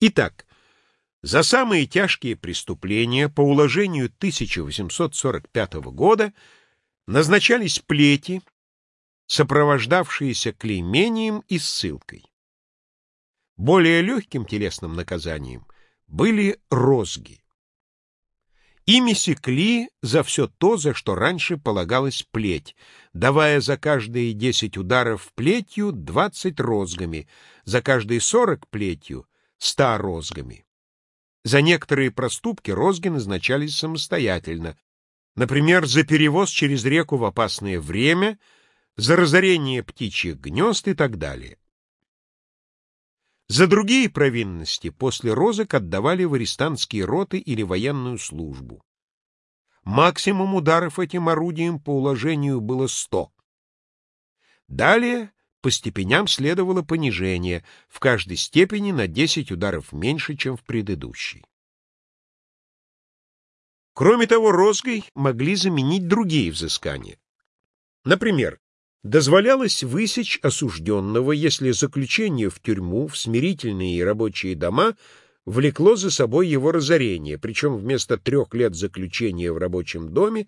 Итак, за самые тяжкие преступления по уложению 1845 года назначались плети, сопровождавшиеся клеймением и ссылкой. Более легким телесным наказанием были розги. Ими секли за все то, за что раньше полагалась плеть, давая за каждые десять ударов плетью двадцать розгами, за каждые сорок плетью — ста розгами. За некоторые проступки розги назначались самостоятельно, например, за перевоз через реку в опасное время, за разорение птичьих гнезд и так далее. За другие провинности после розок отдавали в арестантские роты или военную службу. Максимум ударов этим орудием по уложению было сто. Далее по степеням следовало понижение, в каждой степени на 10 ударов меньше, чем в предыдущей. Кроме того, розгой могли заменить другие взыскания. Например, дозволялось высечь осужденного, если заключение в тюрьму, в смирительные и рабочие дома влекло за собой его разорение, причем вместо трех лет заключения в рабочем доме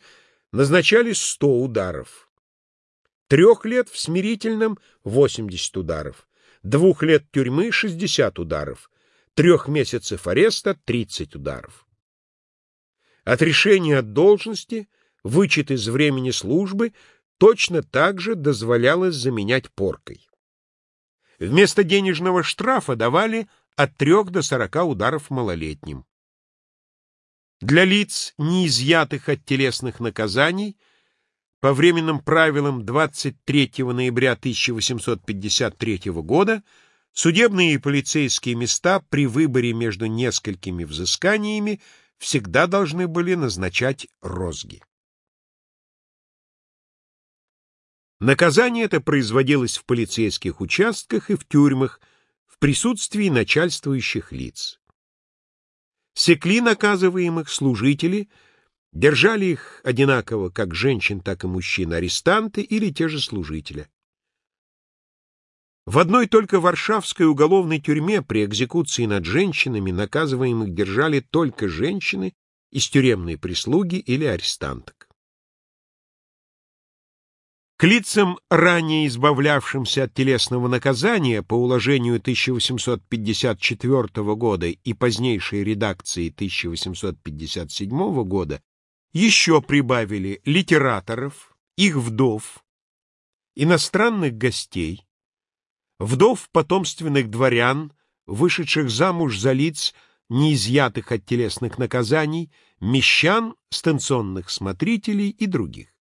назначались сто ударов. Трех лет в смирительном — восемьдесят ударов, двух лет тюрьмы — шестьдесят ударов, трех месяцев ареста — тридцать ударов. От решения от должности, вычет из времени службы — точно так же дозволялось заменять поркой. Вместо денежного штрафа давали от трех до сорока ударов малолетним. Для лиц, не изъятых от телесных наказаний, по временным правилам 23 ноября 1853 года судебные и полицейские места при выборе между несколькими взысканиями всегда должны были назначать розги. Наказание это производилось в полицейских участках и в тюрьмах в присутствии начальствующих лиц. Секли наказываемых служители, держали их одинаково как женщин, так и мужчин, арестанты или те же служители. В одной только варшавской уголовной тюрьме при экзекуции над женщинами наказываемых держали только женщины из тюремной прислуги или арестанток. К лицам, ранее избавлявшимся от телесного наказания по уложению 1854 года и позднейшей редакции 1857 года, еще прибавили литераторов, их вдов, иностранных гостей, вдов потомственных дворян, вышедших замуж за лиц, не изъятых от телесных наказаний, мещан, станционных смотрителей и других.